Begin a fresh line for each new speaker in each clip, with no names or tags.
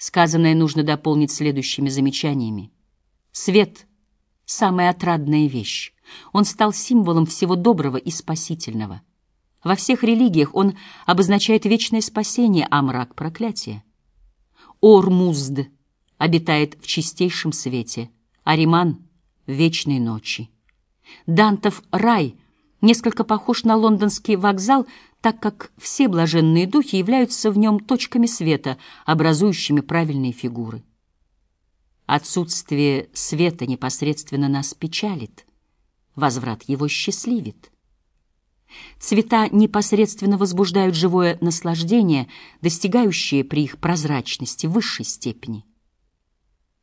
Сказанное нужно дополнить следующими замечаниями. Свет — самая отрадная вещь. Он стал символом всего доброго и спасительного. Во всех религиях он обозначает вечное спасение, а мрак — проклятие. Ормузд обитает в чистейшем свете, Ариман — вечной ночи. Дантов рай несколько похож на лондонский вокзал, так как все блаженные духи являются в нем точками света, образующими правильные фигуры. Отсутствие света непосредственно нас печалит, возврат его счастливит. Цвета непосредственно возбуждают живое наслаждение, достигающее при их прозрачности высшей степени.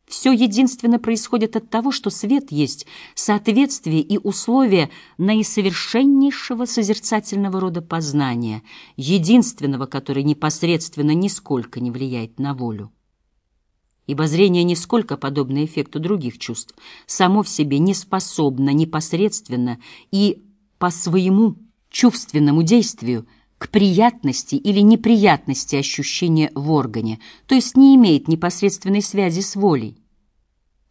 Все единственно происходит от того, что свет есть соответствие и условие наисовершеннейшего созерцательного рода познания, единственного, который непосредственно нисколько не влияет на волю. Ибо зрение нисколько подобно эффекту других чувств, само в себе не способно непосредственно и по своему чувственному действию к приятности или неприятности ощущения в органе, то есть не имеет непосредственной связи с волей.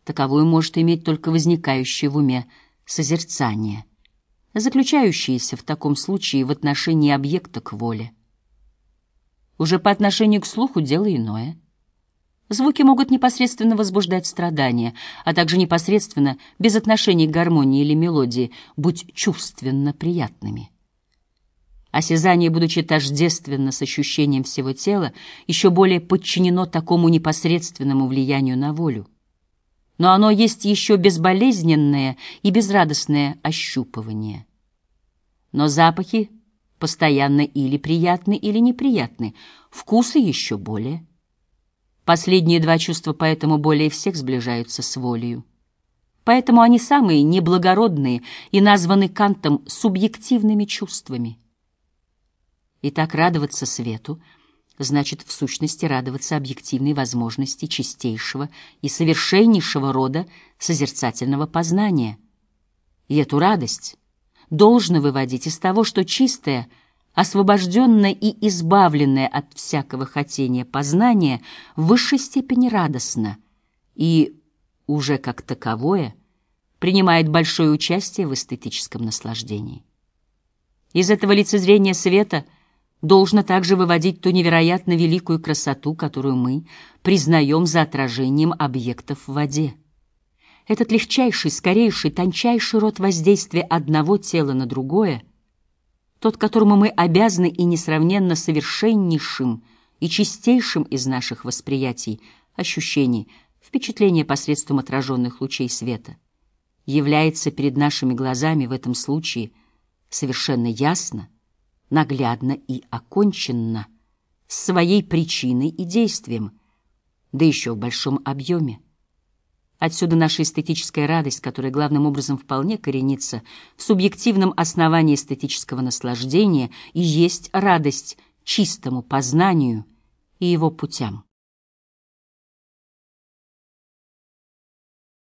Таковую может иметь только возникающее в уме созерцание, заключающееся в таком случае в отношении объекта к воле. Уже по отношению к слуху дело иное. Звуки могут непосредственно возбуждать страдания, а также непосредственно, без отношения к гармонии или мелодии, быть чувственно приятными. Осязание, будучи тождественно с ощущением всего тела, еще более подчинено такому непосредственному влиянию на волю. Но оно есть еще безболезненное и безрадостное ощупывание. Но запахи постоянно или приятны, или неприятны, вкусы еще более. Последние два чувства поэтому более всех сближаются с волею. Поэтому они самые неблагородные и названы Кантом субъективными чувствами. И так радоваться свету значит в сущности радоваться объективной возможности чистейшего и совершеннейшего рода созерцательного познания. И эту радость должно выводить из того, что чистое, освобожденное и избавленное от всякого хотения познание в высшей степени радостно и уже как таковое принимает большое участие в эстетическом наслаждении. Из этого лицезрения света – должно также выводить ту невероятно великую красоту, которую мы признаем за отражением объектов в воде. Этот легчайший, скорейший, тончайший род воздействия одного тела на другое, тот, которому мы обязаны и несравненно совершеннейшим и чистейшим из наших восприятий, ощущений, впечатления посредством отраженных лучей света, является перед нашими глазами в этом случае совершенно ясно, наглядно и оконченно, своей причиной и действием, да еще в большом объеме. Отсюда наша эстетическая радость, которая главным образом вполне коренится в субъективном основании эстетического наслаждения и есть радость чистому познанию и его путям.